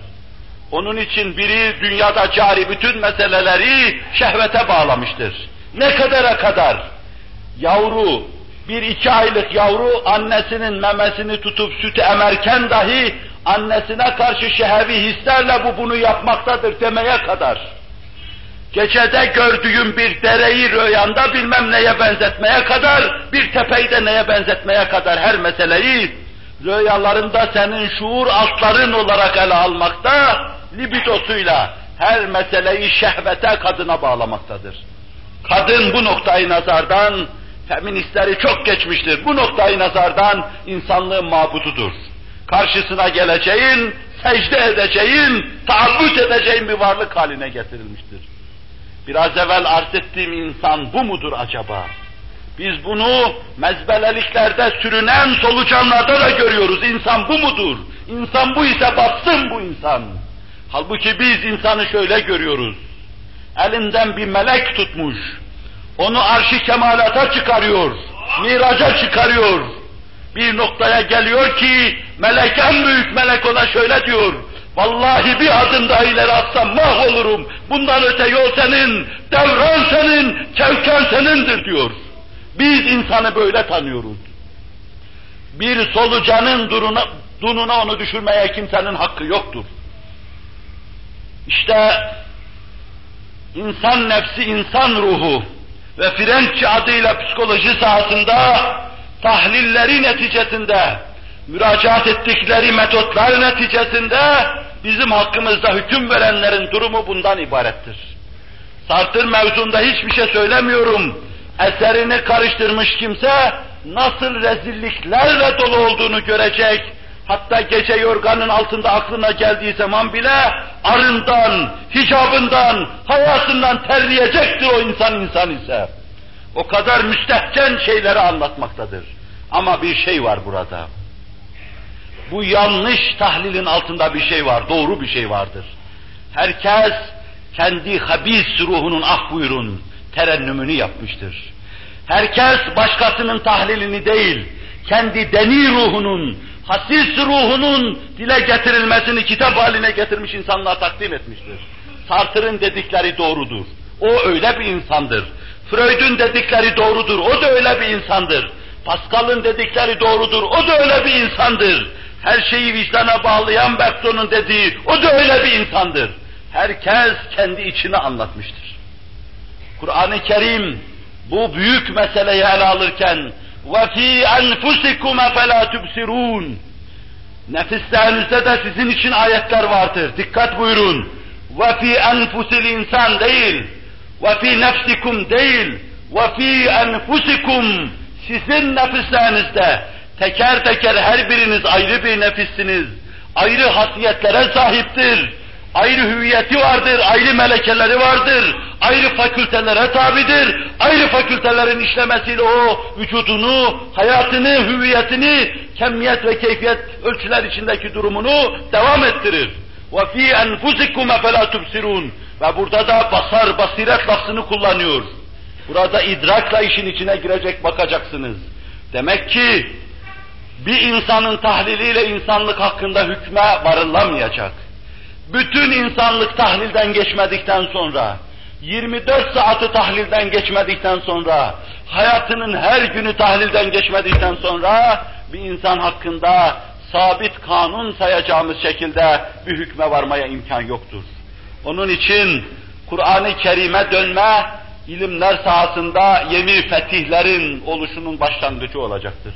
Onun için biri dünyada cari bütün meseleleri şehvete bağlamıştır. Ne kadara kadar? Yavru, bir iki aylık yavru annesinin memesini tutup sütü emerken dahi annesine karşı şehevi hislerle bu bunu yapmaktadır demeye kadar. Gecede gördüğüm bir dereyi rüyanda bilmem neye benzetmeye kadar, bir tepeyi de neye benzetmeye kadar her meseleyi rüyalarında senin şuur altların olarak ele almakta, libidosuyla her meseleyi şehvete kadına bağlamaktadır. Kadın bu noktayı nazardan, feministleri çok geçmiştir. Bu noktayı nazardan insanlığın mabududur. Karşısına geleceğin, secde edeceğin, taabbüt edeceğin bir varlık haline getirilmiştir. Biraz evvel arz ettiğim insan bu mudur acaba? Biz bunu mezbeleliklerde sürünen solucanlarda da görüyoruz. İnsan bu mudur? İnsan bu ise batsın bu insan. Halbuki biz insanı şöyle görüyoruz. Elinden bir melek tutmuş. Onu arşi kemalata çıkarıyor. Miraca çıkarıyor. Bir noktaya geliyor ki melek en büyük melek ona şöyle diyor. Vallahi bir adım daha ileri atsam mahvolurum. Bundan öte yol senin, devran senin, kevken senindir diyor. Biz insanı böyle tanıyoruz. Bir solucanın duruna, dununa onu düşürmeye kimsenin hakkı yoktur. İşte insan nefsi, insan ruhu ve Frenkçi adıyla psikoloji sahasında tahlilleri neticesinde, müracaat ettikleri metotlar neticesinde bizim hakkımızda hüküm verenlerin durumu bundan ibarettir. Sartır mevzunda hiçbir şey söylemiyorum. Eserini karıştırmış kimse nasıl rezilliklerle dolu olduğunu görecek. Hatta gece yorganın altında aklına geldiği zaman bile arından, hicabından, hayatından terleyecektir o insan insan ise. O kadar müstehcen şeyleri anlatmaktadır. Ama bir şey var burada. Bu yanlış tahlilin altında bir şey var, doğru bir şey vardır. Herkes kendi habis ruhunun ah buyurun terennümünü yapmıştır. Herkes başkasının tahlilini değil, kendi deni ruhunun, hasis ruhunun dile getirilmesini kitap haline getirmiş insanlığa takdim etmiştir. Sartır'ın dedikleri doğrudur. O öyle bir insandır. Freud'un dedikleri doğrudur, o da öyle bir insandır. Pascal'ın dedikleri doğrudur, o da öyle bir insandır. Her şeyi vicdana bağlayan Bergson'un dediği, o da öyle bir insandır. Herkes kendi içine anlatmıştır. Kur'an-ı Kerim bu büyük meseleyi ele alırken وَفِي أَنْفُسِكُمْ فَلَا تُبْصِرُونَ Nefislerinizde de sizin için ayetler vardır. Dikkat buyurun. وَفِي أَنْفُسِ insan değil. وَفِي نَفْسِكُمْ değil. وَفِي أَنْفُسِكُمْ Sizin nefislerinizde teker teker her biriniz ayrı bir nefissiniz. Ayrı hasiyetlere sahiptir ayrı hüviyeti vardır, ayrı melekeleri vardır, ayrı fakültelere tabidir, ayrı fakültelerin işlemesiyle o vücudunu, hayatını, hüviyetini, kemiyet ve keyfiyet ölçüler içindeki durumunu devam ettirir. وَفِي أَنْفُسِكُمْ فَلَا تُبْصِرُونَ Ve burada da basar, basiret lafzını kullanıyor. Burada idrakla işin içine girecek bakacaksınız. Demek ki bir insanın tahliliyle insanlık hakkında hükme varılamayacak bütün insanlık tahlilden geçmedikten sonra, 24 saati tahlilden geçmedikten sonra, hayatının her günü tahlilden geçmedikten sonra, bir insan hakkında sabit kanun sayacağımız şekilde bir hükme varmaya imkan yoktur. Onun için Kur'an-ı Kerim'e dönme, ilimler sahasında yeni fetihlerin oluşunun başlangıcı olacaktır.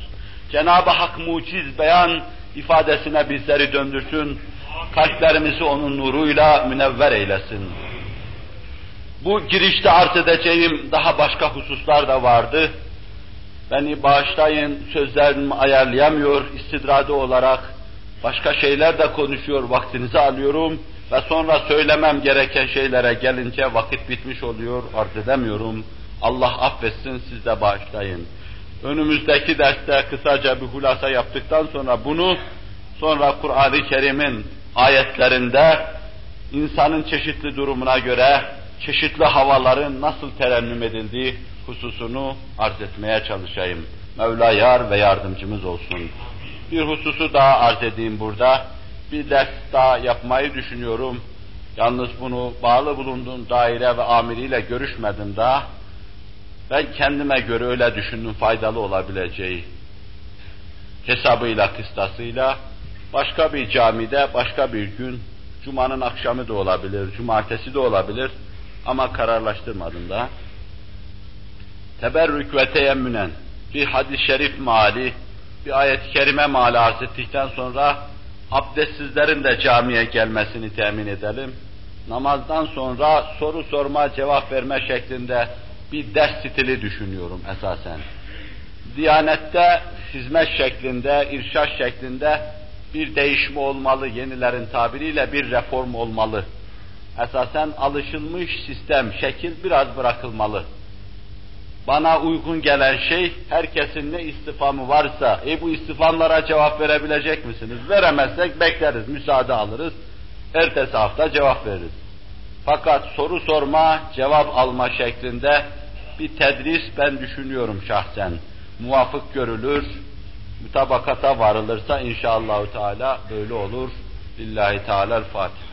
Cenab-ı Hak muciz beyan ifadesine bizleri döndürsün kalplerimizi onun nuruyla münevver eylesin. Bu girişte arz edeceğim daha başka hususlar da vardı. Beni bağışlayın, sözlerimi ayarlayamıyor, istidradi olarak başka şeyler de konuşuyor, vaktinizi alıyorum ve sonra söylemem gereken şeylere gelince vakit bitmiş oluyor, arz edemiyorum. Allah affetsin, siz de bağışlayın. Önümüzdeki derste kısaca bir hulasa yaptıktan sonra bunu, sonra Kur'an-ı Kerim'in ayetlerinde insanın çeşitli durumuna göre çeşitli havaların nasıl terennüm edildiği hususunu arz etmeye çalışayım. Mevla yar ve yardımcımız olsun. Bir hususu daha arz edeyim burada. Bir ders daha yapmayı düşünüyorum. Yalnız bunu bağlı bulunduğum daire ve amiriyle görüşmedim daha. Ben kendime göre öyle düşündüm faydalı olabileceği. Hesabıyla, kıstasıyla başka bir camide, başka bir gün, Cuma'nın akşamı da olabilir, cumartesi de olabilir ama kararlaştırmadım da. Teberrük ve teyemmünen bir hadis-i şerif mali, bir ayet-i kerime mali arz ettikten sonra abdestsizlerin de camiye gelmesini temin edelim. Namazdan sonra soru sorma, cevap verme şeklinde bir ders stili düşünüyorum esasen. Diyanette hizmet şeklinde, irşad şeklinde bir değişme olmalı, yenilerin tabiriyle bir reform olmalı. Esasen alışılmış sistem, şekil biraz bırakılmalı. Bana uygun gelen şey, herkesin ne istifamı varsa, e bu istifamlara cevap verebilecek misiniz? Veremezsek bekleriz, müsaade alırız, ertesi hafta cevap veririz. Fakat soru sorma, cevap alma şeklinde bir tedris ben düşünüyorum şahsen. Muvafık görülür, mutabakata varılırsa inşallahü teala böyle olur. Lillahi Teala Fatiha.